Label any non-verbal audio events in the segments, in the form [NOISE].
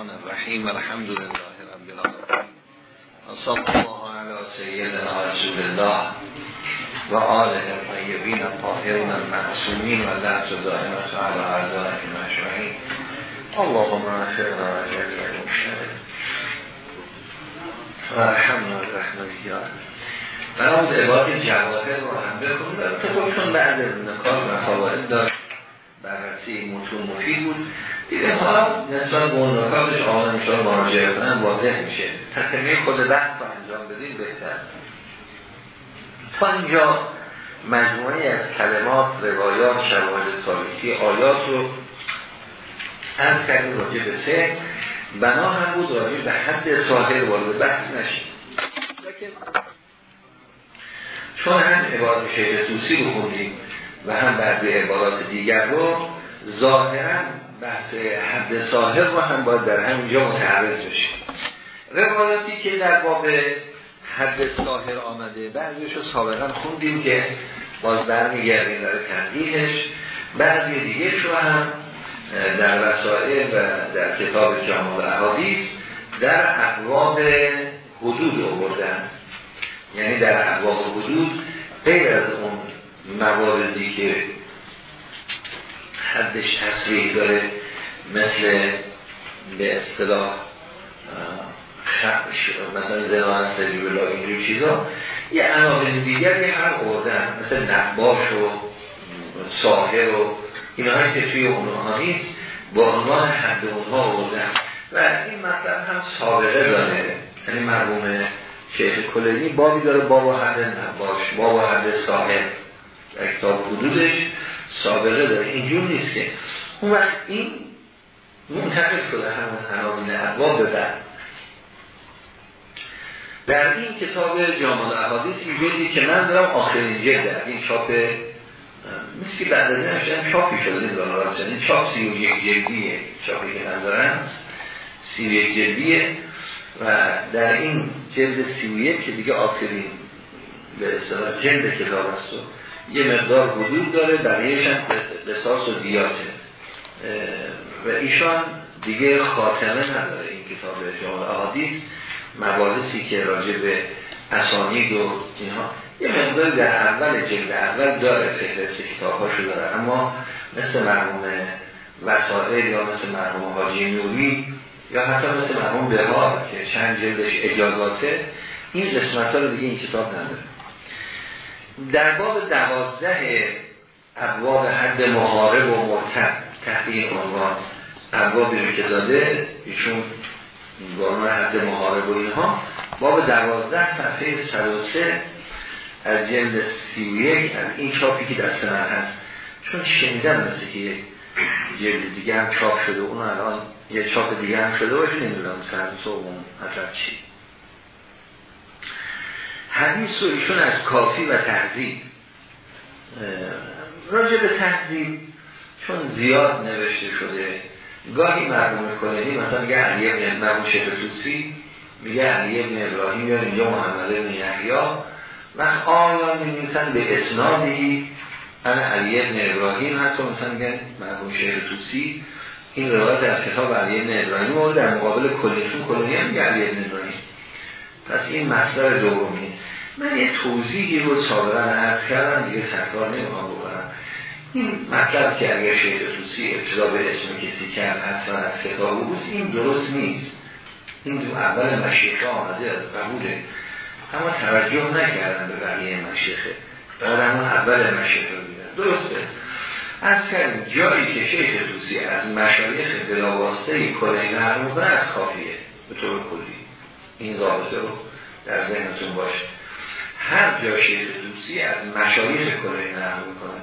الرحمن الرحيم الحمد لله رب العالمين وصلى الله على سيدنا رسول الله وآله الطيبين الطاهرين المعصومين و لحظ على عذاب المشرعين اللهم اغفرنا جميعا المشركين وارحمنا يا برام عباد جواهر رو هم بکن که خودشون بعد از نکات و فوائد. داشت بررسی متون مفید بود دیگه. حالا نسبت به اون نکاتش آن میشه مراجعه کنن واضح میشه. تقیمه خود بحث رو انجام بدین بهتر. تا اینجا مجموعی از کلمات روایات شواهد تاریخی آیات رو هم کردیم راجع به سه. بنا هم بود راجع به حد ساحل وارد بحث نشید چون هم عبارت شیخ توسی رو خوندیم و هم بعضی عبارات دیگر رو ظاهرا بحث حد ساحل رو هم باید در همینجا متعرض بشه. روایاتی که در باب حد ساحر آمده بعضیش رو سابقا خوندیم که باز برمیگردیم در تنقیحش بعضی دیگه رو هم در وسائل و در کتاب جامع احادیث در ابواب حدود آوردن. یعنی در ابواب حدود غیر از اون مواردی که حدش تصریح داره مثل به اصطلاح مثلا زنان سجیب الله اینجور چیزا. یه عناوین دیگری هم آوردن مثل نقباش و ساحر و اینهایی که توی اونها نیست. با عنوان حد اونها آوردن. و این مطلب هم سابقه داره. یعنی مرموم شیخ کلینی بابی داره بابا حد نقباش بابا حد ساحر. کتاب حدودش سابقه داره. اینجور نیست که. اون وقت این منتقل شده هم از عناوین ابواب به بعد. در این کتاب جامعه احادیث این جلدی که من دارم آخرین جلد در این چاپ مثل بعد از این چاپی شده نمی‌دونم راست این چاپ سی و یک جلدیه چاپی که من دارم سی و یک جلدیه. و در این جلد سی و یک که دیگه آخرین به اصطلاح جلد کتاب است یه مقدار حدود داره بقیهش هم قصاص و دیاته و ایشان دیگه خاتمه نداره این کتاب جامعه احادیث مباحثی که راجع به اسانید و اینها. یه مقدار در اول جلد اول داره فهرست کتابهاشو داره. اما مثل مرحوم وسائل یا مثل مرحوم حاجی نوری یا حتی مثل مرحوم بهار که چند جلدش اجازاته این قسمت ها رو دیگه این کتاب نداره. در باب دوازده ابواب حد محارب و مرتب تحت عنوان. ابوابی رو که داده ایشون گانون حد محارب و اینها. باب دوازده صفحه 103 از جلد سی و یک از این چاپی که دست من هست. چون شنیدم مثل که جلد دیگه هم چاپ شده اون الان یه چاپ دیگه هم شده باشه نمی‌دونم سر اون مطلب چی. حدیث رو ایشون از کافی و تحضیب راجع به تحضیب چون زیاد نوشته شده. گاهی مرموم کنیدی مثلا میگه علی ابن مرموم توسی میگه علی ابن ابراهیم یا اینجا محمد ابن یحیا و آیا میمیسن به اسنادی. انا علی ابن ابراهیم حتی مثلا میگه مرموم توسی این روایت در کتاب علی ابن ابراهیم و در مقابل کلیشون کلونی هم میگه علی ابن ابراهیم. پس این مصدر دومی من یه توضیحی رو سابقا عرض کردم دیگه تکرار نمی‌خوام بکنم این مطلب که اگر شیخ توسی ابتدا به اسم کسی کرد حتما از کتاب بود این درست نیست. این دو اول مشیخه آمده از قبوله اما توجه نکردن به بقیه مشیخه. بعد همون اول مشیخه رو دیدن. درسته. از کردیم جایی که شیخ توسی از مشایخ بلاواسطه کلین نقل می‌کنه از کافیه. به طور کلی. این ضابطه رو در ذهنتون باشه هر جا شیخ توسی از مشایخ کلین نقل می‌کنه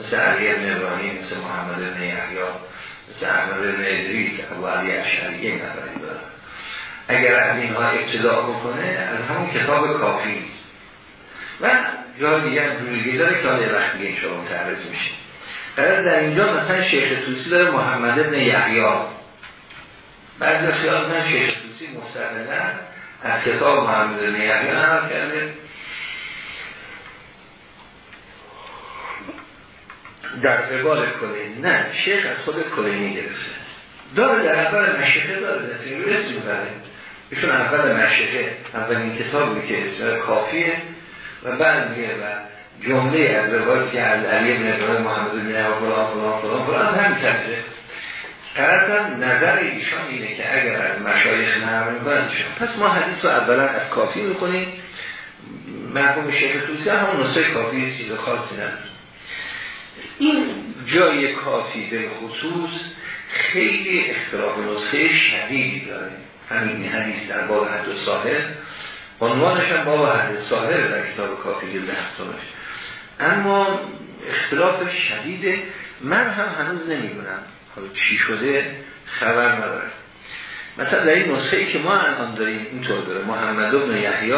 مثل علی ابن ابراهیم مثل محمد ابن یحیا مثل احمد ابن ادریس ابو علی اشعری یک نفری داره اگر از اینها ابتدا بکنه از همون کتاب کافی نیست. و جای دیگه هم داره که حالا وقت دیگه شما متعرض میشه. قرار در اینجا مثلا شیخ توسی داره محمد ابن یحیا بعضی خیال من شیخ توسی مستقلا از کتاب محمد ابن یحیا نقل کرده. در قبال کلینی. نه شیخ از خود کلینی گرفته. داره در اول مشیخه داره در اسم می‌بره. ایشون اول مشیخه اولین کتابی که اسم کافیه. و بعد میگه و جمله از روایت که از علی بن ابراهیم محمد بن فلان فلان فلان فلان هم کرده هم نظر ایشان اینه که اگر از مشایخ نقل می‌کنن پس ما حدیث رو اولا از کافی می‌کنیم مرحوم شیخ توسی هم نسخه کافی چیز خاصی نداره. این جای کافی به خصوص خیلی اختلاف نسخه شدیدی داره. همین حدیث در باب حد و ساهر عنوانش هم باب حد ساهر در کتاب کافی جلد هفتمش. اما اختلاف شدیده من هم هنوز نمی‌دونم. حالا چی شده خبر نداره. مثلا در این نسخه ای که ما الان داریم اینطور داره. محمد ابن یحیی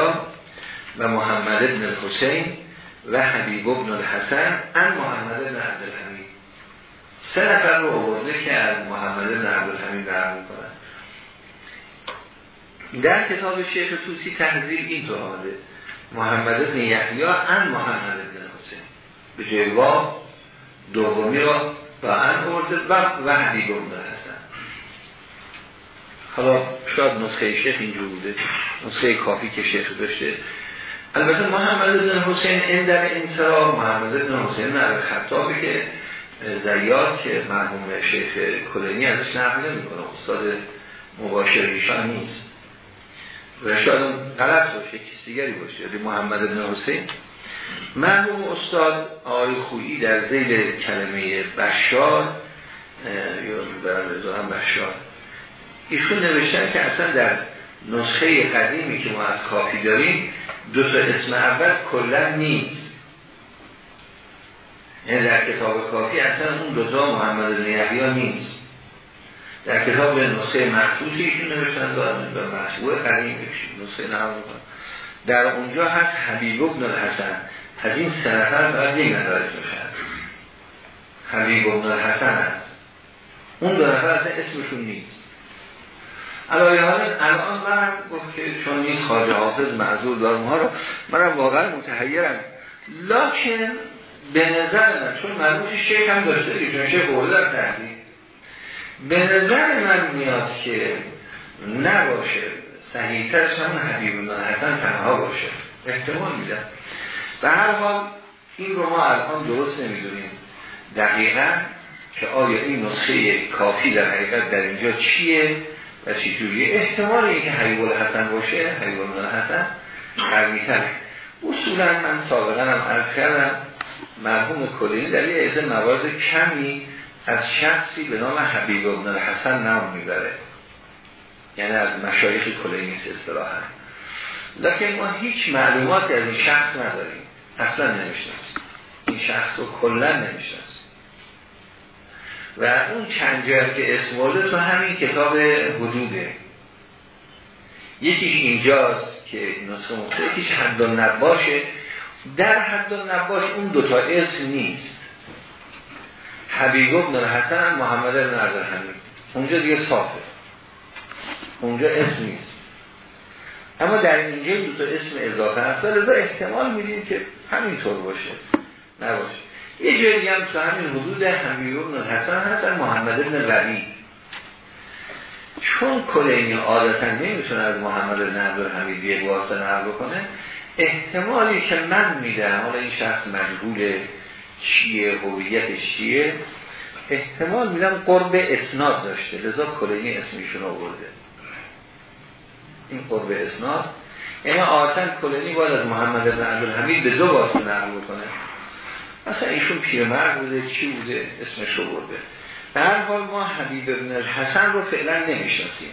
و محمد ابن الحسین و حبیب ابن الحسن ان محمد ابن عبدالحمید. سه نفر رو که از محمد ابن عبدالحمید در می‌کنن. در کتاب شیخ توسی تحضیل این تو آمده. محمد ابن یحیی ان محمد ابن الحسین به جای دومی را و ان آورده و, و حبیب ابن الحسن. حالا شاید نسخه شیخ اینجور بوده. نسخه کافی که شیخ داشته. البته محمد بن حسین این در انصراف محمد بن حسین نبی خطابی که زیاد که مرحوم شیخ کلینی ازش نقل کنه استاد مباشر ایشان نیست. و شاید غلط باشه کسی دیگری باشه یعنی محمد بن حسین. مرحوم استاد آقای خویی در زیل کلمه بشار یا بشار. ایشون نوشتن که اصلا در نسخه قدیمی که ما از کافی داریم تا اسم اول کلا نیست. یعنی در کتاب کافی اصلا اون دو تا محمد نیحیا نیست. در کتاب نسخه مخصوصی که نوشتن دارن به مطبوع قدیم نسخه نام در اونجا هست حبیب ابن الحسن. از این سه نفر باید یک نفر اسمش هست. حبیب ابن الحسن هست. اون دو نفر اصلا اسمشون نیست. علایه الان من گفت که چون نیست خواجه حافظ معذور دارم ها رو منم واقعا متحیرم. لکن به نظر من چون مرموش شیخ هم داشته دیگه چون شیخ بوده در به نظر من میاد که نباشه صحیحترش هم حبیب الله حسن تنها باشه. احتمال میدم. به هر حال این رو ما الان درست نمی‌دونیم. دقیقا که آیا این نسخه کافی در حقیقت در اینجا چیه؟ و چی جوریه؟ احتمال اینکه حبیب الحسن باشه حبیب الحسن قویتر اصولا من سابقا هم عرض کردم مرحوم کلینی در یه از موارد کمی از شخصی به نام حبیب ابن الحسن نام می‌بره. یعنی از مشایخ کلینی اصطلاحا. لکن ما هیچ معلوماتی از این شخص نداریم. اصلا نمی‌شناسیم. این شخص رو کلا نمی‌شناسیم. و اون چند جهت که اسم تو همین کتاب حدوده. یکیش اینجاست که نسخه مختلف یکیش حد نباشه در حد نباش اون دوتا اسم نیست. حبیب ابن حسن محمد ابن همین اونجا دیگه صافه. اونجا اسم نیست. اما در اینجا دو تا اسم اضافه هست. لذا احتمال میدیم که همینطور باشه. نباشه. یه جایی هم تو همین حدود حبیب ابن حسن محمد ابن ولی. چون کلینی عادتا نمی‌تونه از محمد ابن عبدالحمید یک واسطه نقل کنه احتمالی که من میدم حالا این شخص مجهول چیه هویتش چیه احتمال میدم قرب اسناد داشته. لذا کلینی اسمیشون آورده. این قرب اسناد یعنی آتن کلینی باید از محمد ابن عبدالحمید به دو واسطه نقل بکنه. مثلا ایشون پیرمرد بوده چی بوده اسمش رو برده. در حال ما حبیب ابن حسن رو فعلا نمی‌شناسیم.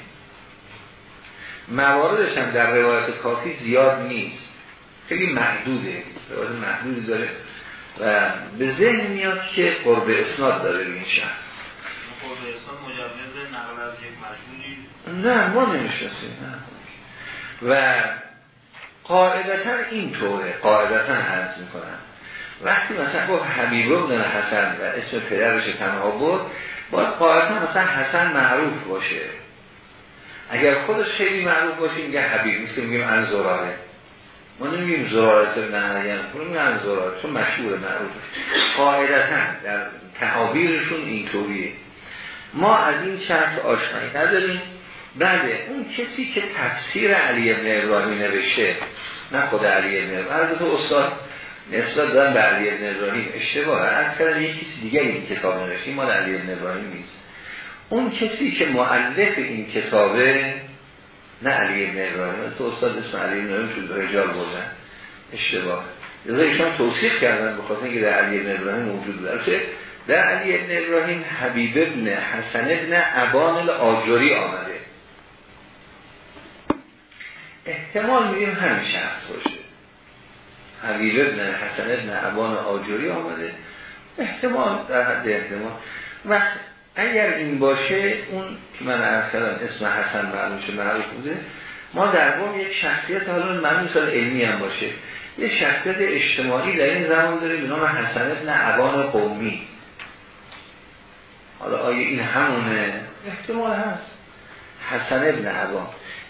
مواردش هم در روایت کافی زیاد نیست. خیلی محدوده. روایت محدودی داره. و به ذهن میاد که قرب اسناد داره این شخص. قرب اسناد مجوز نقل از یک نه ما نمی‌شناسیم. و قاعدتا این طوره قاعدتا حرض می‌کنن. وقتی مثلا گفت حبیب ابن حسن و اسم پدرش تنها بود باید قاعدتا مثلا حسن معروف باشه. اگر خودش خیلی معروف باشه اینگه حبیب مثل میگیم ان زراره ما نمیگیم زراره نه یعنی میگیم ان زراره چون مشهور معروف. قاعدتا در تعابیرشون اینطوریه. ما از این شرط آشنایی نداریم. بعد اون کسی که تفسیر علی ابن ابراهیم نوشته نه خود علی ابن ابراهیم تو استاد نسبت دادن به علی ابن ابراهیم اشتباه. از کردن یک کسی دیگه این کتاب نوشته مال علی ابن ابراهیم نیست. اون کسی که معلف این کتابه نه علی ابن ابراهیم تو استاد اسم علی ابن ابراهیم تو رجال بودن. اشتباه. لذا ایشان توصیف کردن بخاطر اینکه در علی ابن ابراهیم موجود بوده در علی ابن ابراهیم حبیب ابن حسن ابن عبان الاجوری آمده. احتمال میگیم همین شخص باشه. حبیب ابن حسن ابن عبان آجوری آمده. احتمال در حد احتمال. وقت اگر این باشه اون که من عرض کردم اسم حسن معلومش معروف بوده ما در واقع یک شخصیت حالا معلوم سال علمی هم باشه. یه شخصیت اجتماعی در این زمان داره به نام حسن ابن عبان قومی. حالا آیا این همونه؟ احتمال هست. حسن ابن عبان.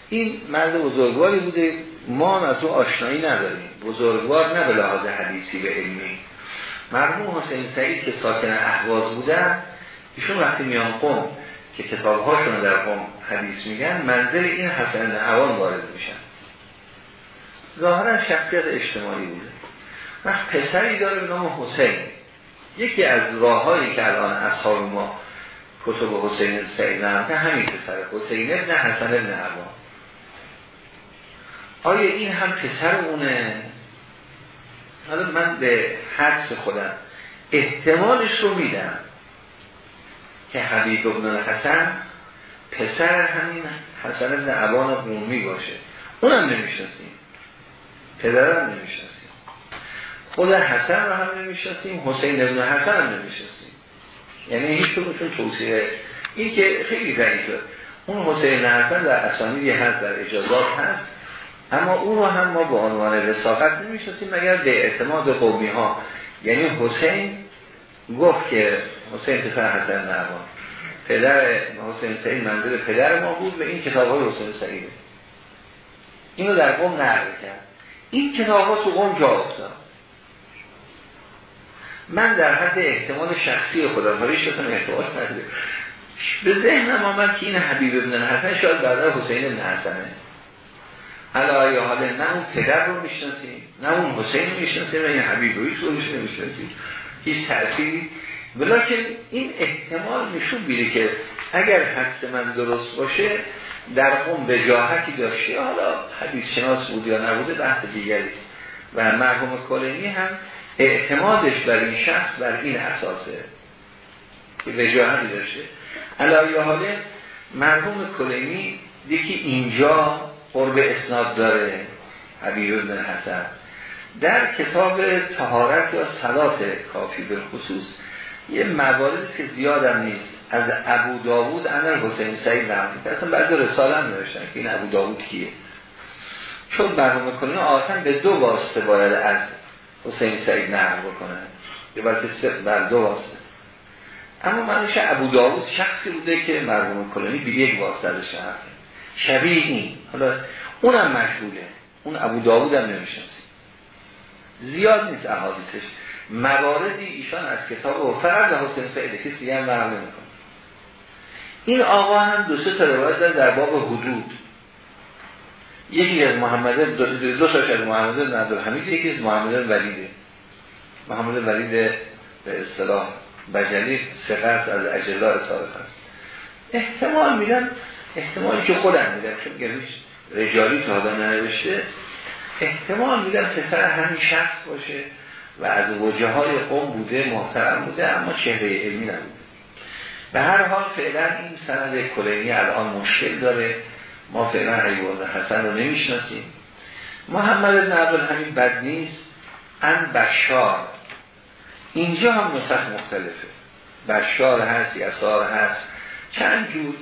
این مرد بزرگواری بوده. ما هم از او آشنایی نداریم. بزرگوار نه به لحاظ حدیثی و علمی. مرموم حسین سعید که ساکن احواز بودن ایشون وقتی میان قوم که کتاب هاشون در قوم حدیث میگن منزل این حسن عوان وارد میشن. ظاهرا شخصیت اجتماعی بوده. وقت پسری داره به نام حسین. یکی از راههایی که الان اصحاب ما کتب حسین سعید که همین پسر حسین ابن حسن ابن آیا این هم پسر اونه. حالا من به حدس خودم احتمالش رو میدم که حبیب ابن حسن پسر همین حسن ابن عبان قومی باشه. اونم نمی‌شناسیم. پدرم نمی‌شناسیم. خود حسن رو هم نمی‌شناسیم. حسین ابن حسن هم نمی‌شناسیم. یعنی هیچ کنونشون توصیه این که خیلی ضعیفه. اون حسین حسن در اسامیدی هست در اجازات هست. اما او رو هم ما به عنوان رساقت نمی‌شناسیم مگر به اعتماد قومی ها یعنی حسین گفت که حسین پسر حسن نعمان پدر حسین سعید منزل پدر ما بود و این کتاب های حسین سعیده اینو در قوم نقل کرد. این کتاب ها تو قوم جا افتاد. من در حد احتمال شخصی خودم ولی شدم احتمال نداره به ذهنم آمد که این حبیب ابن حسن شاید برادر حسین ابن حسنه. حالا یا حالا نه اون پدر رو می‌شناسیم نه اون حسین رو می‌شناسیم نه این حبیب رو نمی‌شناسیم هیچ تأثیری. ولیکن این احتمال نشون بیده که اگر حدث من درست باشه در اون وجاهتی داشته حالا حدیث شناس بود یا نبوده بحث دیگری. و مرحوم کلینی هم اعتمادش بر این شخص بر این اساسه. که وجاهتی داشته. یا حاله مرحوم کلینی یکی اینجا قرب اسناد داره. حبیب بن حسن. در کتاب تهارت یا صلات کافی به خصوص یه موارد که زیادم نیست. از ابو داوود انر حسین سعید نقل اصلا بعد رساله هم نوشتن که این ابو داوود کیه. چون برنامه کنه آسان به دو واسطه باید از حسین سعید نقل بکنن. یه بلکه بر دو واسطه. اما منش ابو داوود شخصی بوده که مرحوم کلونی به یک واسطه ازش شبیه این. حالا اونم مشغوله اون ابو داوود هم نمیشنسی زیاد نیست احادیثش. مواردی ایشان از کتاب و فرد حسین سعید کسی دیگه هم نمی‌کنه. این آقا هم دو سه تا در باب حدود. یکی از محمد دو, دو ساش از محمد بن حمید یکی از محمد ولیده محمد ولید به اصطلاح بجلی سقص از اجلا تاریخ است. احتمال میدن احتمالی که خودم میدم چون گروش رجالی تا حالا ننوشته احتمال میدم پسر همین شخص باشه و از وجه های قوم بوده محترم بوده اما چهره علمی نبوده. به هر حال فعلا این سند کلینی الان مشکل داره. ما فعلا حیوان حسن رو نمی‌شناسیم. محمد بن همین بد نیست. ان بشار. اینجا هم نسخ مختلفه. بشار هست یسار هست. چند جور؟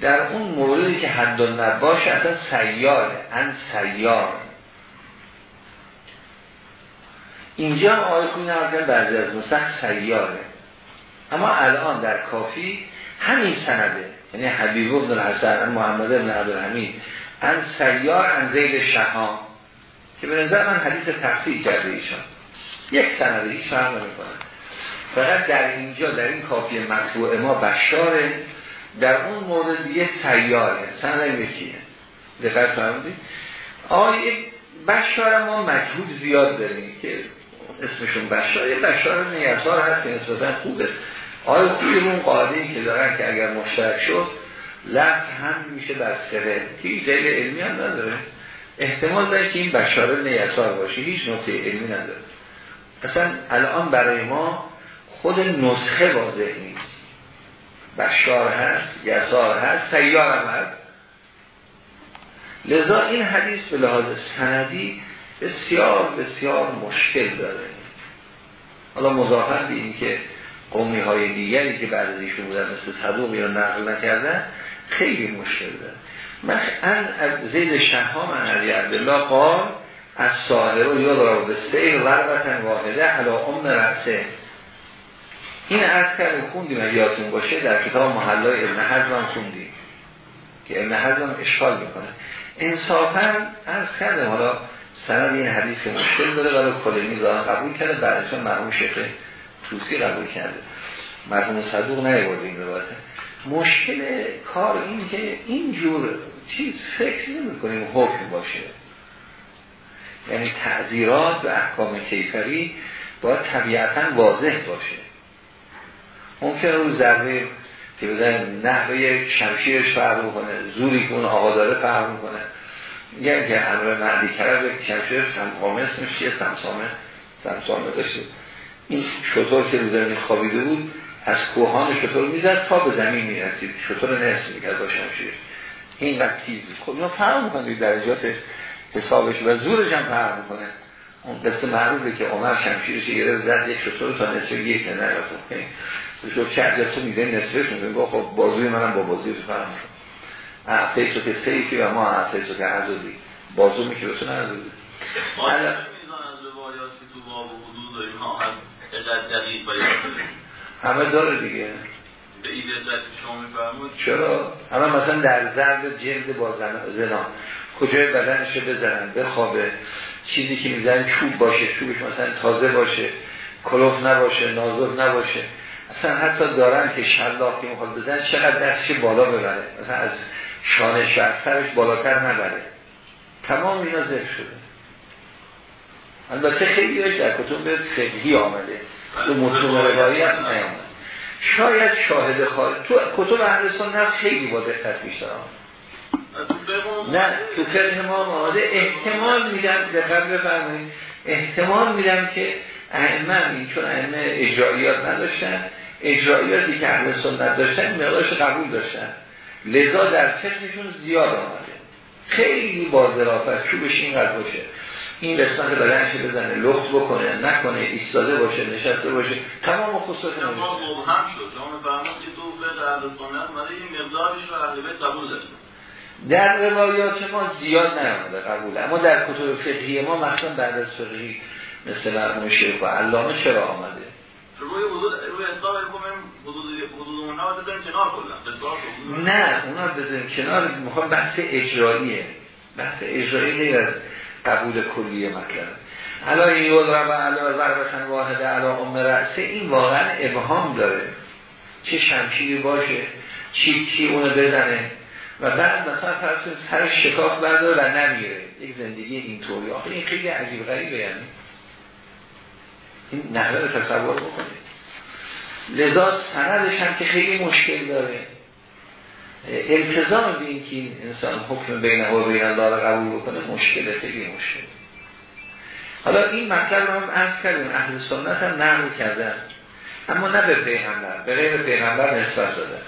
در اون موردی که حد نباشه اصلا سیاره ان سیار اینجا آقای خوی نمارکن بعضی از نسخ سیاره. اما الان در کافی همین سنده یعنی حبیب ابن الحسن محمد ابن عبدالحمید. ان سیار ان زید شهان. که به نظر من حدیث تفصیل کرده ایشان. یک سنده هیچ فهم نمی کنن فقط در اینجا در این کافی مطبوع ما بشاره. در اون مورد دیگه سیاره سند یکیه دقت فرمودید؟ آقای بشار ما مجهود زیاد داریم که اسمشون بشار. یه بشار نیسار هست که نسبتا خوبه. آیا توی اون قاعده که دارن که اگر مشترک شد لفظ هم میشه بر سره. که دلیل علمی هم نداره. احتمال داره که این بشاره نیسار باشه. هیچ نقطه علمی نداره. اصلا الان برای ما خود نسخه واضح نیست. بشار هست یسار هست سیار هم هست. لذا این حدیث به لحاظ سندی بسیار بسیار مشکل داره. حالا مضافن به این که قومی های دیگری که بعد از ایشون بودن مثل صدوقی رو نقل نکردن خیلی مشکل داره. از زید شهام علی عبدالله قال از ساهر و یا را به سیر وربتن واحده علا ام رسه این از کردیم خوندیم اگه یادتون باشه در کتاب محلای ابن حزم خوندیم که ابن حزم اشکال می‌کنه. انصافا از کردیم حالا سند این حدیث که مشکل داره ولی کلینی زارن قبول کرده بعدشون مرحوم شیخ توسی قبول کرده. مرحوم صدوق نیورده این روایته مشکل کار این که اینجور چیز فکر نمی کنیم حکم باشه. یعنی تعذیرات و احکام کیفری باید طبیعتا واضح باشه. ممکن رو ضربه که بزن نحوه شمشیرش فرق کنه زوری که اون آقا داره فرق کنه میگن که امر مردی کرده شمشیر سمقامه اسمش چیه سمسامه سمسامه داشته. این شطور که رو زمین خوابیده بود از کوهان شطور می‌زد تا به زمین می‌رسید. شطور نصف می‌کرد با شمشیر. این وقت تیز خب اینا فرق می‌کنه درجات حسابش و زورش هم فرق می‌کنه. اون قصه معروفه که عمر شمشیرش یه زد یک شطور تا نصف یک نه شد چه تو میده نصفش میده با خب بازوی منم با بازوی تو فرق می‌کنه. اعطی تو که سیفی و ما اعطی تو که عزوزی بازو روایاتی تو دقیق بیان همه داره دیگه. به این شما میفرمود چرا؟ همه مثلا در زرد جلد با زنا کجای بدنش بزنن؟ بخوابه. چیزی که می‌زنن چوب باشه. چوبش مثلا تازه باشه. کلوف نباشه نازک نباشه. اصلا حتی دارن که شلاقی می‌خواد بزن چقدر دستش بالا ببره. مثلا از شانه شهر سرش بالاتر نبره. تمام اینا ذکر شده. البته خیلی در کتب فقهی آمده. تو متون روایی هم نیامد شاید شاهد خواهد تو کتب اهل سنت خیلی با دقت بیشتر نه تو فقه ما آمده. احتمال میدم دقت بفرمایید. احتمال میدم که ائمه این چون ائمه اجراییات نداشتن اجراییاتی که اهل سنت داشتن مقدارش قبول داشتن. لذا در فقهشون زیاد آمده. خیلی با ظرافت چوبش اینقدر باشه. این قسمت بدنش بزنه لخت بکنه نکنه ایستاده باشه نشسته باشه. تمام خصوصات ما مبهم شد. شما فهمید که تو به اهل سنت مده این مقدارش رو اهل بیت قبول داشتن در روایات ما زیاد نیامده قبول. اما در کتب فقهی ما مثلا بعد از فقهی مثل مرحوم شیخ و علامه چرا آمده؟ روی حدود روی حساب حدود حدود اونها بذاریم کنار کلا. نه اونا بذاریم کنار. می‌خوام بحث اجراییه. بحث اجرایی غیر از قبول کلیه مطلب. علا یول و علا ضربتن واحده علا ام رأسه این واقعا ابهام داره. چه شمشیری باشه چی چی اونو بزنه. و بعد مثلا فرض سر شکاف برداره و نمیره. یک زندگی اینطوری. آخه این خیلی عجیب غریبه یعنی. این نحوه رو تصور بکنید. لذا سندش هم که خیلی مشکل داره. التزام به این که این انسان حکم بین و بین الله رو قبول بکنه مشکله خیلی مشکل. حالا این مطلب رو هم عرض کردیم. اهل سنت هم نقل کردن. اما نه به پیغمبر به غیر پیغمبر نسبت داده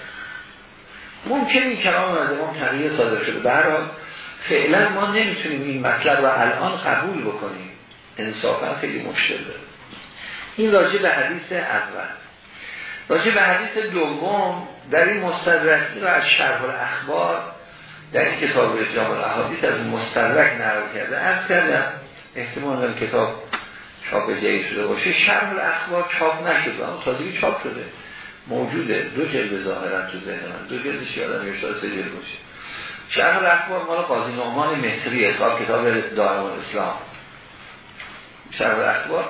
ممکن این کلام از ما تغییر صادر شده. برای فعلا ما نمی‌تونیم این مطلب رو الان قبول بکنیم. انصافا خیلی مشکل داره. این راجع به حدیث اول. راجع به حدیث دوم در این مستدرکی رو از شرح الاخبار در این کتاب جامع الاحادیث از مستدرک نقل کرده. از کردم احتمال این کتاب چاپ جایی شده باشه. شرح الاخبار چاپ نشده اما تازگی چاپ شده. موجوده. دو جلد ظاهرا تو ذهن من دو جلدش یادم یه سه جلد باشه. شرح الاخبار مال قاضی نعمان مصری حساب کتاب دارم الاسلام شرح الاخبار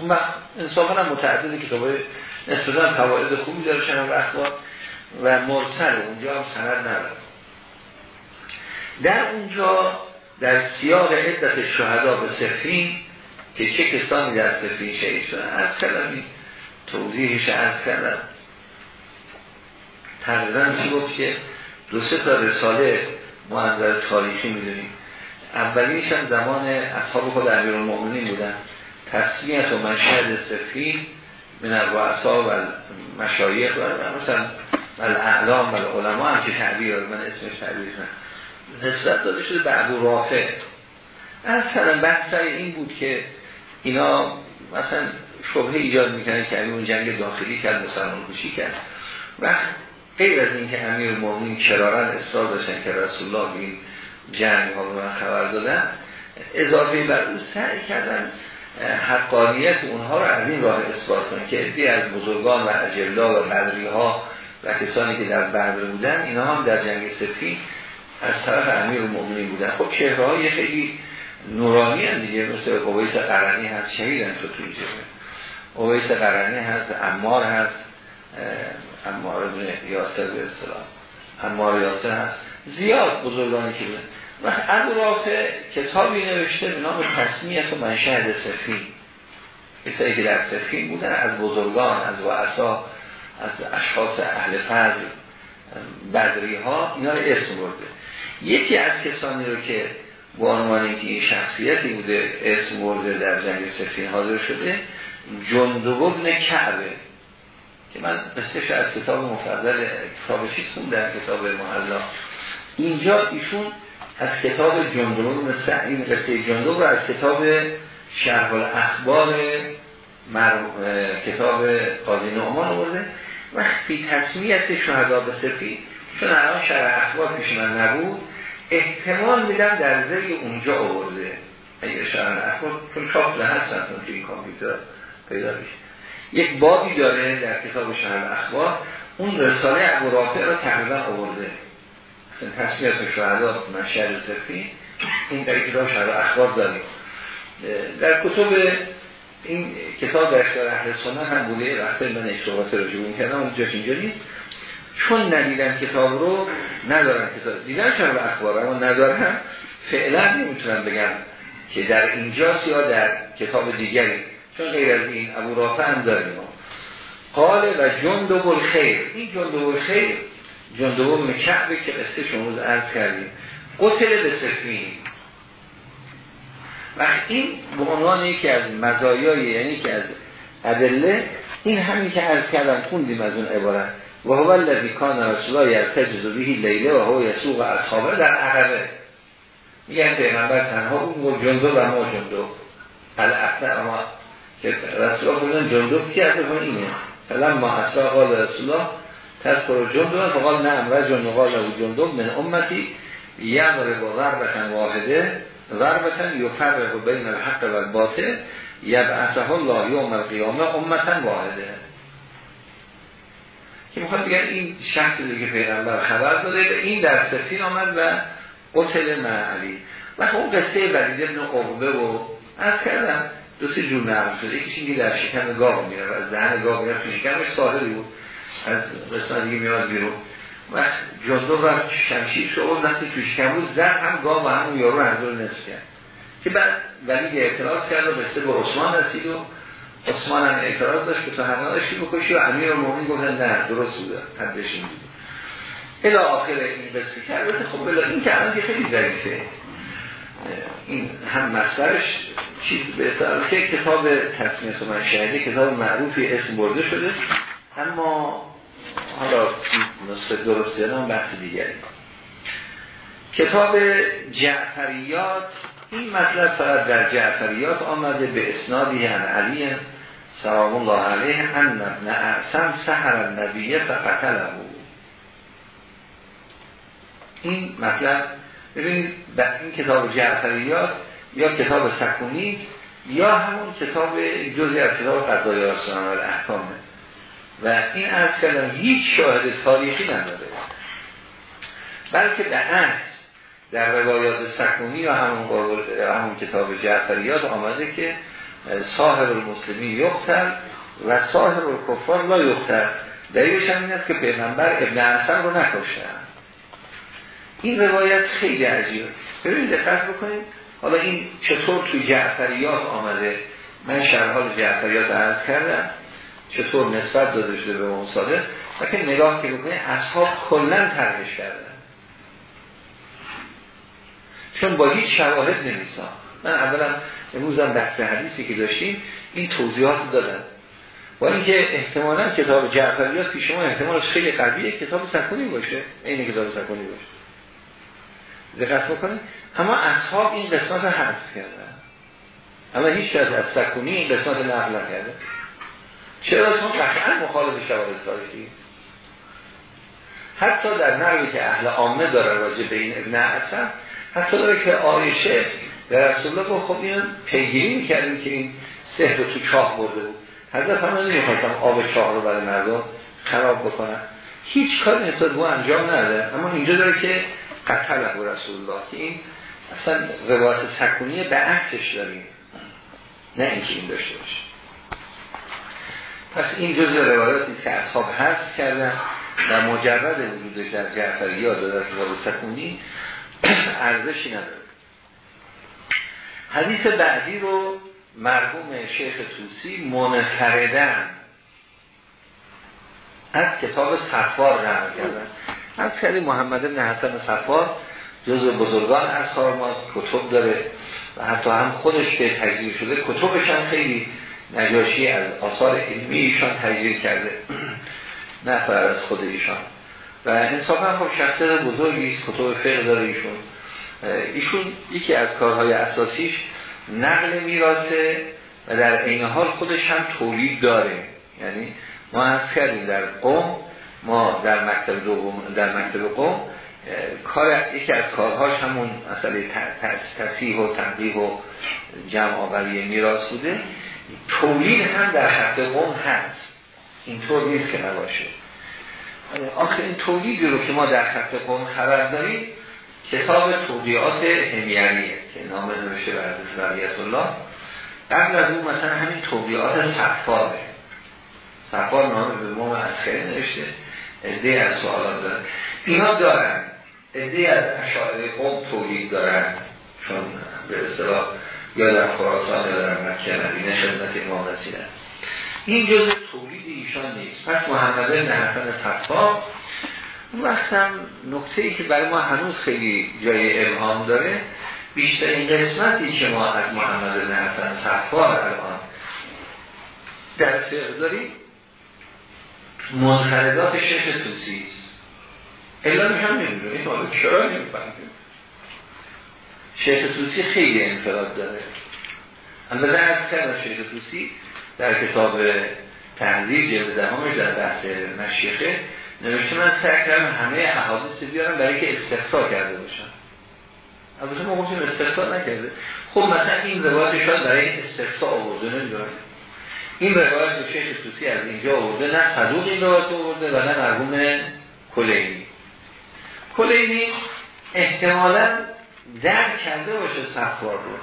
اون انصافا هم متعدد کتاب های نسبتا فواید خوبی داره چنان اخبار و مرسل اونجا هم سند نداره در اونجا در سیاق عدت شهدا به سفین که چه کسانی در سفین شهید شدن؟ از این توضیحش از کردم. تقریبا چی گفت که دو سه تا رساله ما تاریخی می‌دونیم. اولیش هم زمان اصحاب خود امیر المؤمنین بودن. تصمیت و مشهد سفین من الرؤسا و مشایخ و مثلا و اعلام و علما هم که تعبیر من اسمش تعبیر نسبت داده شده به ابو رافع. اصلا بحث این بود که اینا مثلا شبه ایجاد می‌کنن که اون جنگ داخلی کرد مسلمان کشی کرد. و غیر از اینکه امیر مومنین کرارن اصرار داشتن که رسول الله این جنگ ها رو من خبر دادن اضافه بر او سعی کردن حقانیت اونها رو از این راه اثبات کنن که ادی از بزرگان و اجلا و بدری ها و کسانی که در بدر بودن اینا هم در جنگ سفین از طرف امیر المؤمنین بودن. خب چهره های خیلی نورانی هم دیگه مثل قویس قرنی هست شهید هم تو توی جمعه قویس قرنی هست امار هست امار ابن یاسر به اصطلاح امار یاسر هست. زیاد بزرگانی که بودن. و ابو کتابی نوشته به نام تصمیت و منشهد سفین. کسایی که در سفین بودن از بزرگان از وعصا از اشخاص اهل فضل بدری ها اینا رو اسم برده. یکی از کسانی رو که با عنوان که این شخصیتی بوده اسم برده در جنگ سفین حاضر شده جندب ابن کعبه که من قصهش از کتاب مفضل کتاب چیز خوندم؟ کتاب محلا اینجا ایشون از کتاب جندب مثل این قصه جندب رو از کتاب شرح الاخبار کتاب قاضی نعمان آورده. و فی تصمیت شهدا به سفید چون الان شرح اخبار پیش من نبود احتمال میدم در زی اونجا آورده. اگر شرح اخبار چون چاپ هست توی این کامپیوتر پیدا بشه. یک بابی داره در کتاب شهر اخبار اون رساله ابو رافع رو تقریبا آورده. اصلا تصمیت شهدا مشهر سفید این در کتاب شهر اخبار داریم. در کتب این کتاب در اختیار اهل سنت هم بوده. وقتی من اشتباهات رو جمعون کردم اونجا اینجا نیست. چون ندیدم کتاب رو ندارم کتاب. دیدم چون اخبار اما ندارم فعلا نمی‌تونم بگم که در اینجاست یا در کتاب دیگری. چون غیر از این ابو رافع هم داریم. قال و جندب الخیر. این جندب الخیر جندب مکعبه که قصه شما عرض کردیم. قتل به سفین. و این به عنوان یکی از مزایای یعنی که از ادله این همین که عرض کردم خوندیم از اون عبارت. و هو الذی کان رسول الله یرتجز به لیله و هو یسوق اصحابه در عقبه. میگن پیغمبر تنها اون جندو و ما جندو الافتر اما. که رسول الله بودن جندو کی از اینه؟ فلما ما اصلا قال رسول الله تذکر جندو فقال نعم و جندو قال جندو من امتی یمر با ضربتن واحده ضربتن یفرق بین الحق و الباطل یبعثه الله یوم القیامه امتا واحده. که می‌خواد بگن این شخص دیگه پیغمبر خبر داده و این در سفین آمد و قتل معلی و خب اون قصه ولید ابن عقبه و از کردم. دو سه جور نقل شده. یکیش اینکه در شکم گاو میره و از دهن گاو میره تو شکمش ساحلی بود. از قصه دیگه میاد بیرون. و جندو و شمشیر شد وقتی تو شکم بود زد هم گاو و همون یارو رو نصف کرد. که بعد ولید اعتراض کرد و قصه به عثمان رسید و عثمان هم اعتراض داشت که تو همه داشتی بکشی و امیر المومنین گفتن نه درست بوده حدش این بود. الى آخر این قصه کرد خب بلا این که الان خیلی ضعیفه. این هم مصدرش چیز به که کتاب تصمیت من شهده کتاب معروفی اسم برده شده. اما حالا نسخه درستی هم بحث دیگری. کتاب جعفریات این مطلب فقط در جعفریات آمده به اسنادی هم علی سلام الله علیه ان ابن اعصم سهر النبیه فقتله. این مطلب ببینید در این کتاب جعفریات یا کتاب سکونی یا همون کتاب جزی از کتاب قضای آسان و احکامه. و این از کردم هیچ شاهد تاریخی نداره. بلکه به عکس در روایات سکونی یا همون, همون کتاب جعفریات آمده که صاحب المسلمی یختر و صاحب الکفار لا یختر دلیلش هم این است که پیغمبر ابن حسن رو نکشتن این روایت خیلی عجیبه. ببینید دقت بکنید. حالا این چطور توی جعفریات آمده؟ من شرحال جعفریات عرض کردم. چطور نسبت داده شده به اون صادق که نگاه که بکنید اصحاب کلن ترهش کردن. چون با هیچ شواهد نمیسان من اولا امروزم بحث حدیثی که داشتیم این توضیحات دادن با اینکه احتمالا کتاب جعفریات پیش شما احتمالش خیلی قویه کتاب سکونی باشه. این کتاب سکونی باشه. دقت بکنید. اما اصحاب این قسمت رو حذف کردن. اما هیچ از از سکونی این قسمت نقل کرده چرا چون قطعا مخالف شواهد تاریخی؟ حتی در نقلی که اهل عامه داره راجع به این ابن اصلا حتی داره که آیشه در رسول الله خب این پیگیری می‌کردیم که این سهر رو تو چاه برده بود. حضرت هم نمی‌خواستم آب چاه رو برای مردم خراب بکنن. هیچ کار نسبت به انجام نده اما اینجا داره که قتل ابو رسول الله که این اصلا روایت سکونیه به عکسش داریم. نه اینکه این داشته باشه. پس این جزء روایاتی که اصحاب هست کردن و مجرد وجودش در جعفری یا در کتاب سکونی ارزشی نداره. حدیث بعدی رو مرحوم شیخ توسی منفردن از کتاب صفار نقل کردن. از خیلی محمد بن حسن صفار جزو بزرگان اصحاب ماست کتب داره و حتی هم خودش که تجزیه شده کتبش هم خیلی نجاشی از آثار علمی ایشان تجزیه کرده. [CLEARS THROAT] نه از خود ایشان. و انصافا خب شخصیت بزرگی است کتب فقه داره ایشون. ایشون یکی از کارهای اساسیش نقل میراثه و در این حال خودش هم تولید داره. یعنی ما از کردیم در قوم ما در مکتب دوم در مکتب قوم کار یکی از کارهاش همون مسئله تصیح و تنقیح و جمع آوری میراث بوده. تولید هم در خط قوم هست. اینطور نیست که نباشه. آخه این تولیدی رو که ما در خط قوم خبر داریم کتاب توضیحات همیانیه که نام نوشته بر ربیت الله. قبل از اون مثلا همین توضیحات صفاره صفار نام به مام خیلی نوشته. ادهی از سوالات دارن. اینا دارن. ادهی از اشاره قوم تولید دارن. چون به اصطلاح یا در خراسان یا در مکه مدینه خدمت امام رسیدن این جزء تولید ایشان نیست. پس محمد بن حسن صفا اون وقت هم نکته ای که برای ما هنوز خیلی جای ابهام داره بیشترین قسمتی که ما از محمد بن حسن صفا الان در فقه داریم منخردات شیخ توسی است. الا این حالا چرا نمی‌فهمیم شیخ توسی خیلی انفراد داره. اندازه از کردن شیخ توسی در کتاب تحضیر جلد دهمش در بحث مشیخه نوشته من سعی کردم همه احادیث بیارم برای که استخصا کرده باشم. البته ما گفتیم استخصا نکرده. خب مثلا این روایت شاید برای استخصا آورده نمی‌دونم. این روایت رو شیخ توسی از اینجا آورده نه صدوق این روایت آورده و نه مرحوم کلینی. کلینی احتمالا درک کرده باشه صفوار رو.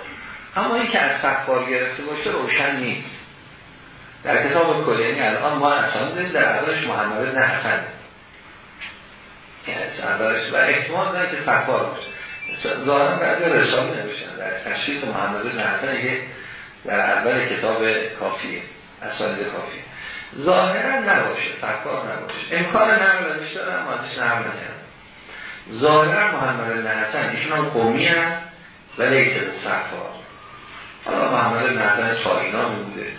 اما این که از صفوار گرفته باشه روشن نیست. در کتاب کلینی الان ما اصلا داریم در اولش محمد بن حسن. اولش و احتمال داره که صفوار باشه. ظاهرا بعد رساله نوشتن در تشخیص محمد بن حسن در اول کتاب کافیه اسانید کافی ظاهرا نباشه سرکار نباشه. امکان نقل اما ازش ظاهرا محمد بن حسن ایشون هم قومی هم و لیس به سرکار حالا محمد بن حسن چارینا بوده.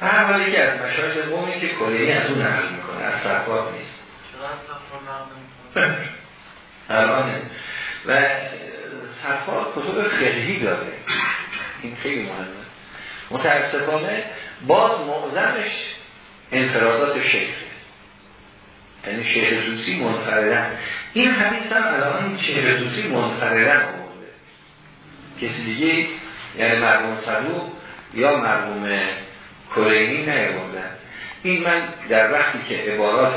هر حالی که از مشایخ قومی که کلیه از اون نقل می‌کنه از سرکار نیست. الان و سرکار کتب خیلی داره. این خیلی مهمه. متاسفانه باز معظمش انفرادات شیخ یعنی شیخ دوسی منفردن این حدیث هم الان شیخ دوسی منفردن آورده کسی دیگه یعنی مرموم صدوق یا مرموم کرینی نیاوردن این من در وقتی که عبارات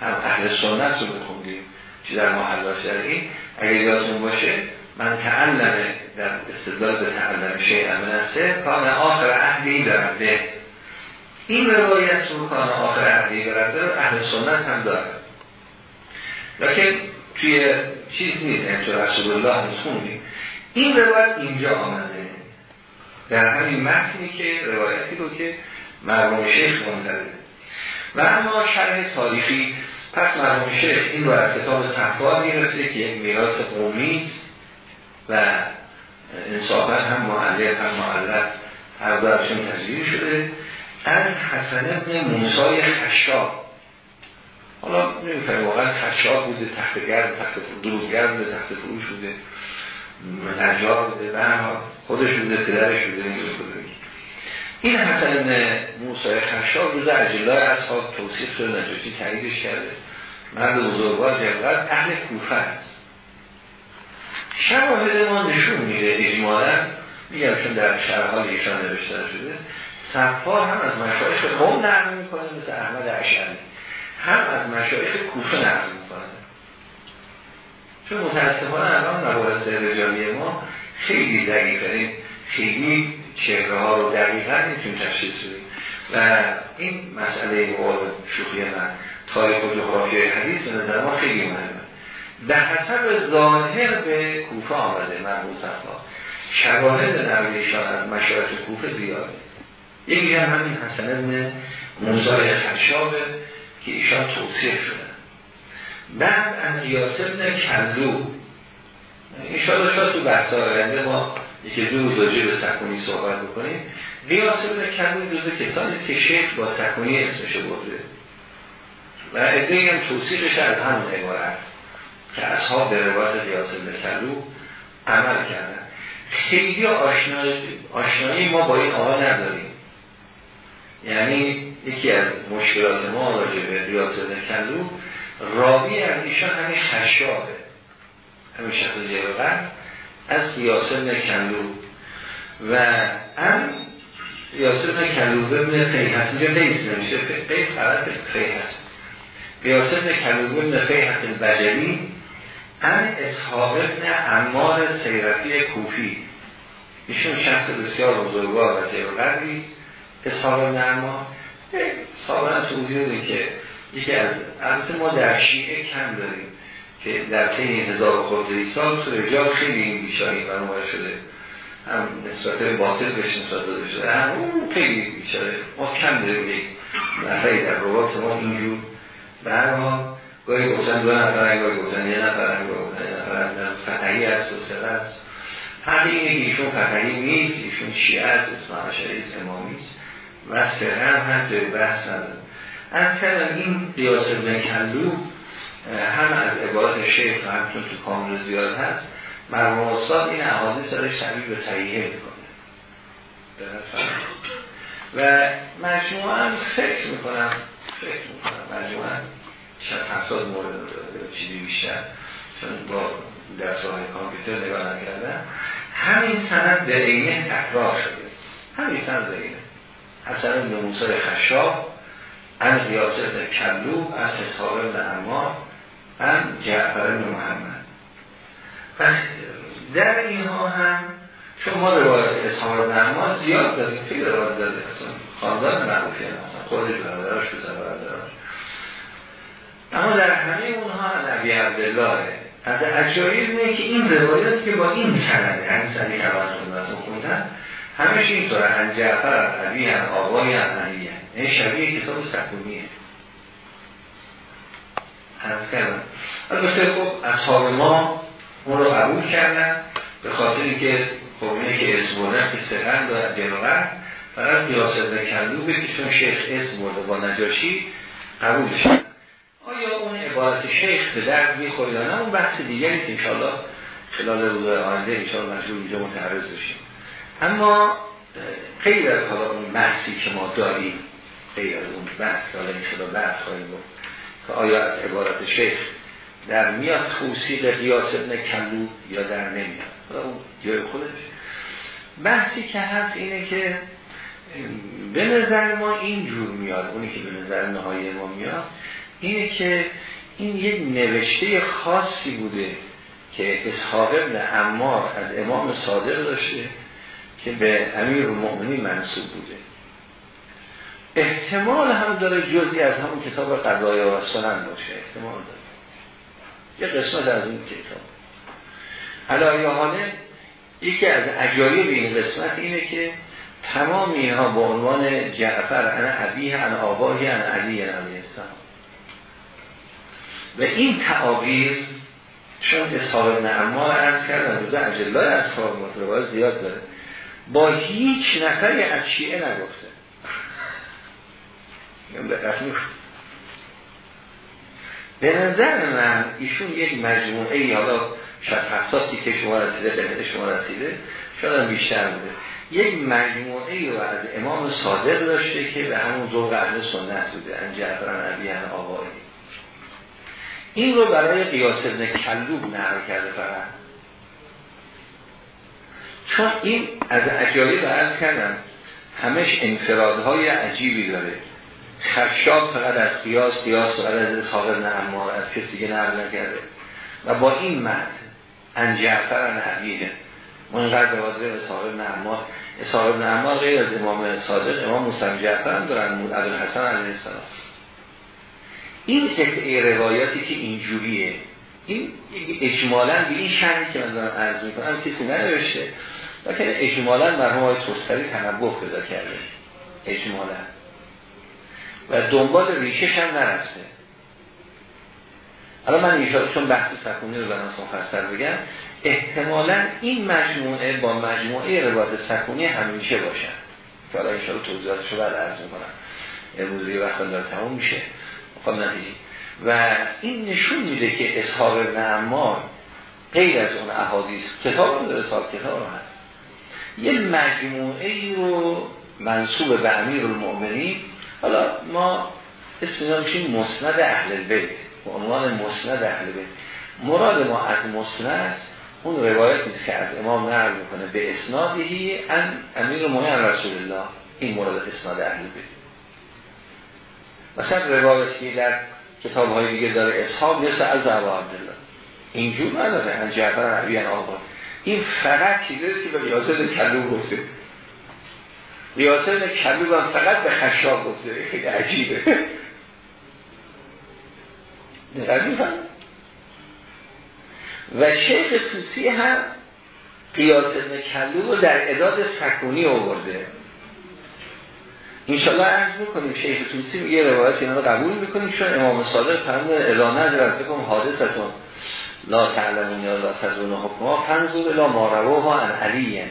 هم اهل سنت رو بخوندیم چی در محلاش در این اگر یادتون باشه من تعلم در استدلال به تعلم شیء امنسه کان آخر عهدی برده این روایت رو کان آخر عهدی برده اهل سنت هم داره لیکن توی چیز نیست یعنی رسول الله خوندیم این روایت اینجا آمده. در همین متنی که روایتی رو که مرموم شیخ منتده و اما شرح تاریخی. پس مرموم شیخ این رو از کتاب صفا گرفته که یک میراث قومی و انصافا هم معلق هم معلق هر دارشون تجریب شده. از حسن ابن موسای خشاب. حالا نمیفهم واقعا خشاب بوده تخت گرد تخت دروگرد بوده تخت فروش بوده نجار بوده و خودش بوده پدرش بوده این حسن ابن موسای خشاب روز عجلای اصحاب توصیف شده نجاتی تاییدش کرده. مرد بزرگوار جلغت اهل کوفه است. شواهد ما نشون میده اجمالا میگم چون در شرحال ایشان نوشته شده صفا هم از مشایخ قوم نقل می‌کنه مثل احمد عشقی هم از مشایخ کوفه نقل می‌کنه. چون متاسفانه الان مبارس رجالی ما خیلی ضعیفه خیلی چهره ها رو دقیقا نمی‌تونیم تشخیص بدیم. و این مسئله مورد شوخی من تاریخ و جغرافیای حدیث به نظر ما خیلی مهمه. در حسب ظاهر به کوفه آمده مرموز صفا. شواهد نقلیشان از مشارت کوفه زیاده. یکی هم همین حسن ابن موزای خشابه که ایشان توصیف شدن بعد از قیاس ابن کلو ایشان شاید تو بحث آینده ما یکی دو راجع به سکونی صحبت بکنیم. قیاس ابن کلو جزو کسانی که شیخ با سکونی اسمشو برده. و ادهی هم توصیفش از همون عبارت که اصحاب به روایت قیاس کلو عمل کردن. خیلی آشنایی, آشنایی ما با این آقا نداریم. یعنی یکی از مشکلات ما راجع به قیاس کلو راوی از ایشان همین خشابه. همین شخص جلوغن از قیاس کلو و هم قیاس کلو ببینه خیلی هست. اینجا قیس نمیشه. قیس فقط خیلی هست. قیاس کلو ببینه خیلی هست. البجلی ان اصحاب ابن امار سیرفی کوفی. ایشون شخص بسیار بزرگوار و زیرقدری اصحاب ابن امار سابقا توضیح که یکی از البته ما در شیعه کم داریم که در طی هزار خورده سال تو رجال خیلی این بیشاری برنامه شده. هم نسبت باطل بهش نسبت داده شده هم اون خیلی بیشاره ما کم داریم یک نفعی در روات ما اینجور. به هر گاهی گفتن دو نفر گاهی گفتن یه نفر گاهی گفتن یه نفر. فتحی هست و سر است همه اینه که ایشون فتحی نیست ایشون شیعه است اسم عشری امامی است. و سر هم هم جای بحث نداره. از کردم این قیاس ابن کلو هم از عبارت شیخ و همچون تو کامل زیاد هست مرموم استاد این احادیث داره شبیه به صحیحه می‌کنه. و مجموعا فکر می‌کنم فکر می‌کنم مجموعا شاید هفتاد مورد چیزی بیشتر چون با درس های کامپیوتر نگاه نکردم. همین سند به عینه تکرار شده. همین سند به عینه حسن بن موسی خشاب از ریاست کلو از حساب بن عمار از جعفر بن محمد. و در اینها هم چون ما روایت حساب بن عمار زیاد داریم خیلی روایت داده خاندان معروفی هم اصلا خودش برادرش بزن برادرش. اما در همه اونها نبی عبدالله. از عجایب اینه که این روایت که با این سنده همین سنده که عوض خوندن همش اینطوره هم جعفر از عبی هم آقای هم علیه این شبیه کتاب سکونیه. از کردم البته خب اصحاب ما اون رو قبول کردن به خاطری که خب اینه که اسم بردن که سهن و جلوغت فقط قیاست نکندو به که چون شیخ اسم برده با نجاشی قبول شد. آیا اون عبارت شیخ به درد می‌خوری یا نه؟ اون بحث دیگری که انشاءالله خلال روز آینده انشاءالله مجبور اینجا متعرض بشیم. اما غیر از حالا اون بحثی که ما داریم غیر از اون بحث حالا این بحث خواهیم بود که آیا از عبارت شیخ در میاد توصیل قیاس ابن کلو یا در نمیاد؟ اون جای خودش. بحثی که هست اینه که به نظر ما اینجور میاد اونی که به نظر نهایی ما میاد اینه که این یک نوشته خاصی بوده که اسحاق ابن امار از امام صادق داشته که به امیر المؤمنین منصوب بوده. احتمال هم داره جزی از همون کتاب قضای و سنن باشه. احتمال داره. یه قسمت از این کتاب. علایه حاله یکی از به این قسمت اینه که تمام اینها به عنوان جعفر انا عبیه انا آباهی انا علی علیه السلام. و این تعابیر چون اصحاب ابن عمار عرض کردن روزه اجلای اصحاب مطلبات زیاد داره. با هیچ نفری از شیعه نگفته. به نظر من ایشون یک مجموعه ای حالا شاید هفتاسی که شما رسیده به شما رسیده شاید بیشتر بوده. یک مجموعه ای رو از امام صادق داشته که به همون ذوق اهل سنت بوده ان جعفران این رو برای قیاس ابن کلوب نقل کرده فقط. چون این از اجایی برد کردم همش انفرادهای عجیبی داره. خشاب فقط از قیاس قیاس فقط از اصحاب ابن امار از کسی که نقل نکرده. و با این مد ان جعفر نحویه منقدر به واضح اصحاب ابن امار اصحاب ابن غیر از امام صادق امام مسلم جعفر هم دارن عبدالحسن علیه السلام. این قطعه روایاتی که اینجوریه این اجمالا به این شرحی که من دارم عرض می‌کنم کسی ننوشته. لیکن اجمالا مرحوم های توستری تنبه پیدا کرده. اجمالا. و دنبال ریشش هم نرفته. حالا من ایشالا چون بحث سکونی رو برنامه مفصل بگم احتمالا این مجموعه با مجموعه روایت سکونی همیشه باشن. که حالا ایشالا توضیحاتش رو بعد عرض می‌کنم. امروز یه وقت داره تموم میشه. خب و این نشون میده که اصحاب ابن غیر از اون احادیث کتاب رو داره صاحب کتاب رو هست. یه مجموعه ای رو منصوب به امیر المؤمنین حالا ما اسم میشیم مسند اهل بیت. به عنوان مسند اهل بیت. مراد ما از مسند اون روایت نیست که از امام نقل می‌کنه. به اسنادی ان امیر المؤمنین رسول الله. این مراد اسناد اهل بیت. مثلا روایت که در کتاب های دیگه داره اصحاب مثل از ابا عبدالله اینجور نداره. ان جعفر عبی آقا. این فقط چیزی که به ریاست کلو گفته. ریاست کلو هم فقط به خشاب گفته. خیلی عجیبه. و شیخ توسی هم قیاس کلو رو در اداد سکونی آورده. انشالله عرض می‌کنیم شیخ توسی یه روایت اینا رو قبول می‌کنیم چون امام صادق فرمود اعلانه در بکن حادثتون. لا تعلمون یا لا تزون حکمها فنظور الا ما روها عن علیه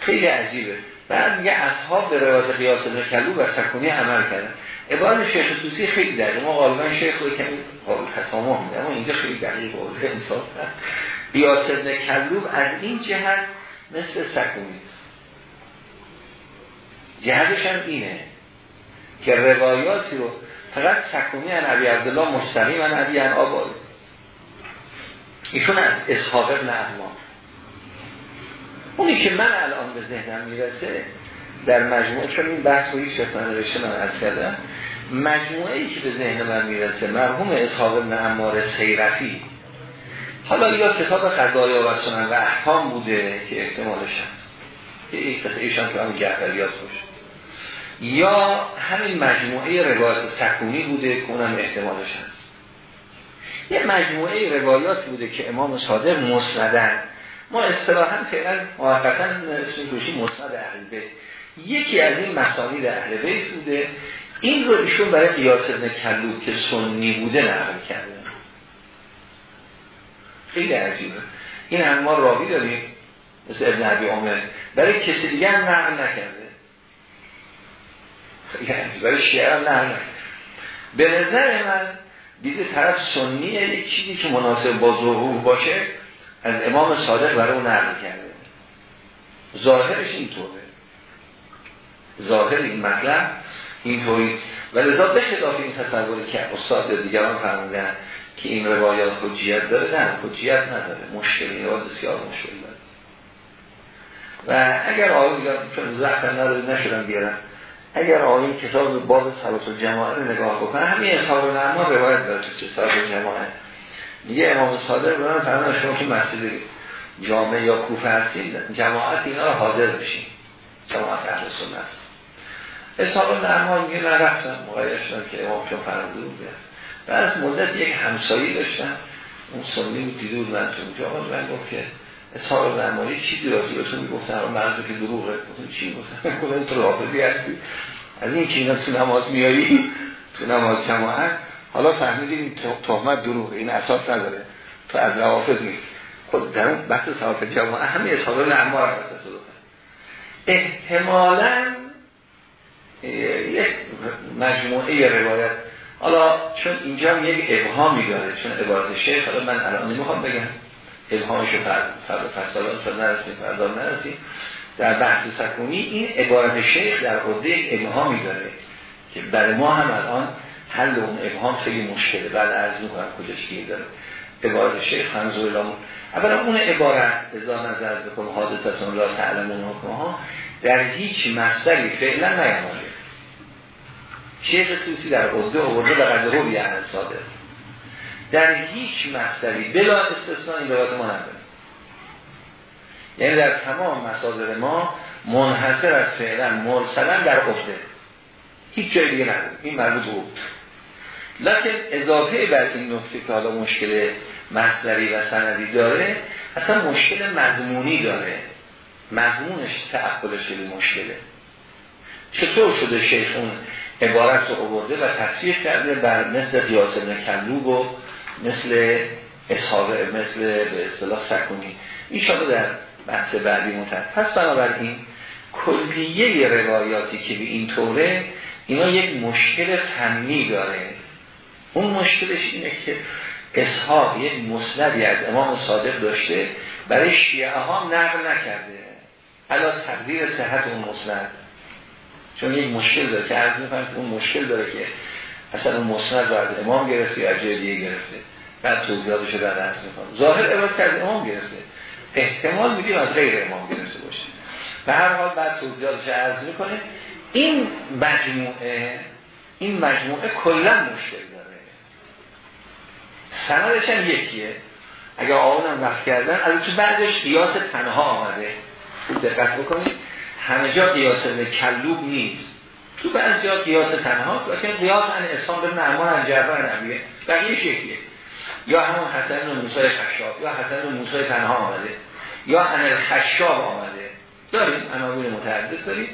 خیلی عجیبه. بعد میگه اصحاب به روایت قیاس نکلو و سکونی عمل کردن. عبارت شیخ توسی خیلی دقیق. ما غالبا شیخ رو کمی قابل تسامح میده اما اینجا خیلی دقیق واضح انصاف قیاس نکلو از این جهت مثل سکونی. جهتش هم اینه که روایاتی رو فقط سکونی ان عبی عبدالله مستقیم ان عبی ان آباد ایشون از اصحاب ابن اونی که من الان به ذهنم می‌رسه در مجموعه چون این بحث رو وقت ننوشته من از کردم مجموعه ای که به ذهن من می‌رسه مرحوم اصحاب ابن عمار سیرفی. حالا یا کتاب قضایا و سنن و احکام بوده که احتمالش هست. ایشان که همین جعفریات باشه. یا همین مجموعه روایات سکونی بوده که اونم احتمالش هست. یه مجموعه روایات بوده که امام صادق مسندن. ما اصطلاحا فعلا موقتا اسم توشی مسند اهل بیت. یکی از این مسانید اهل بیت بوده. این رو ایشون برای قیاس ابن کلوب که سنی بوده نقل کرده. خیلی عجیبه. این هم ما راوی داریم مثل ابن عبی عمر برای کسی دیگر نقل نکرده. برای شیعه هم نه به نظر من دیده طرف سنیه یک چیزی که مناسب با ظهور باشه از امام صادق برای اون نقل کرده. ظاهرش اینطوره. ظاهر این مطلب اینطوری. و لذا به خلاف این تصوری که استاد دیگران فرمودن که این روایات حجیت داره نه حجیت نداره. مشکلی و بسیار مشکل داره. و اگر آقای چون زخم نداره نشدن بیارن اگر آقایون کتاب باب صلات و جماعه رو نگاه بکنن همین اصحاب نما روایت داره تو صلات و جماعه میگه امام صادق به من فرمان شما که مسجد جامعه یا کوفه هستید جماعت اینا رو حاضر بشین. جماعت اهل سنت. اصحاب نرمان میگه من رفتم مقایده شدم که امام چون فرموده بود بعد از مدت یک همسایی داشتم. اون سنی بود دیده بود من تو اونجا من گفت که اصحاب نرمانی چیزی راضی به تو می‌گفتن؟ اون مرزو که دروغه چی گفتن [LAUGHS] گفتن تو رافضی هستی. از این که اینا تو نماز میایی تو نماز جماعت. حالا فهمیدیم تهمت دروغه این اساس نداره. تو از روافض نیست. خود در اون بحث صحافه جماعه همه اصحاب نعمار هست احتمالا یک مجموعه روایت. حالا چون اینجا هم یک ابهامی داره چون عبارت شیخ حالا من الان نمی‌خوام بگم. ابهامشو فرد نرسیم فردا نرسیم در بحث سکونی این عبارت شیخ در عده یک ابهامی داره که برای ما هم الان حل اون ابهام خیلی مشکله. بعد از می‌کنم کجاش گیر داره. عبارت شیخ همزو الامون اولا اون عبارت ازا نظر بکن حادثتون لا تعلمون حکمه ها در هیچ مصدری فعلا نیامده. شیخ توسی در عده آورده و قدر رو یعنی ساده در هیچ مصدری بلا استثناء این روایت ما نداره. یعنی در تمام مصادر ما منحصر از فعلا مرسلا در عده هیچ جای دیگه نداره. این مربوط بود لکن اضافه بر این نکته که حالا مشکل مصدری و سندی داره اصلا مشکل مضمونی داره. مضمونش تعقلش خیلی مشکله. چطور شده شیخ اون عبارت رو عبرده و تصویر کرده بر مثل قیاس کلوب و مثل اصحاب مثل به اصطلاح سکونی. این در بحث بعدی متد پس بنابراین کلیه روایاتی که به این طوره اینا یک مشکل فنی داره. اون مشکلش اینه که اصحاب یک مسندی از امام صادق داشته برای شیعه ها نقل نکرده. علا تقدیر صحت اون مسند. چون یک مشکل داره که می‌کنم اون مشکل داره که اصلا اون مسند رو از امام گرفته یا جای دیگه گرفته. بعد توضیحاتش رو بعد عرض می‌کنم ظاهر عبارت از امام گرفته. احتمال میدیم از غیر امام گرفته باشه. به هر حال بعد توضیحاتش عرض می‌کنه. این مجموعه این مجموعه کلا مشکل داره. سندش هم یکیه. اگر آقایون وقت کردن از تو بعدش قیاس تنها آمده. دقت بکنید. همه جا قیاس به کلوب نیست. تو بعضی جا قیاس تنها لیکن قیاس ان اسلام به نعمان ان جعفر نبیه بقیه شکلیه یا همون حسن و موسی خشاب یا حسن و موسی تنها آمده یا ان خشاب آمده. داریم؟ عناوین متعدد داریم.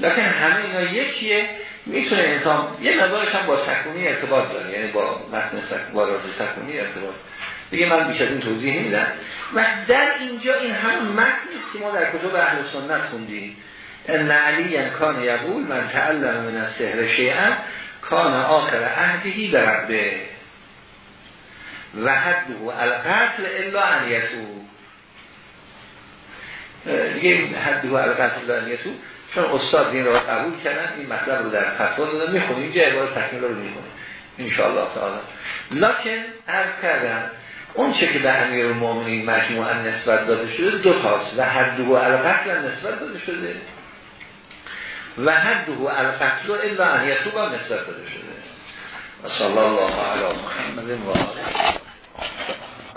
لیکن همه اینا یکیه می‌تونه انسان یه مقدارش هم با سکونی ارتباط داره یعنی با متن سک... با راز سکونی ارتباط. دیگه من بیش از این توضیح نمیدم و در اینجا این هم متنی که ما در کتب اهل سنت خوندیم. ان علی کان یقول من تعلم من السحر شیئا کان آخر عهدی بربه و حده القتل الا ان یتو دیگه حده القتل الا ان یتو چون استاد این رو قبول کردن این مطلب رو در فتوا دادن می‌خونیم اینجا عبارت تکمیل رو می‌خونیم. انشاءالله تعالی. لکن عرض کردم اون چه که به امیر المومنین مجموعا نسبت داده شده دو تاست. و هر دو القتل نسبت داده شده. و هر دو القتل الا انیتو با نسبت داده شده. و صلی الله علی محمد و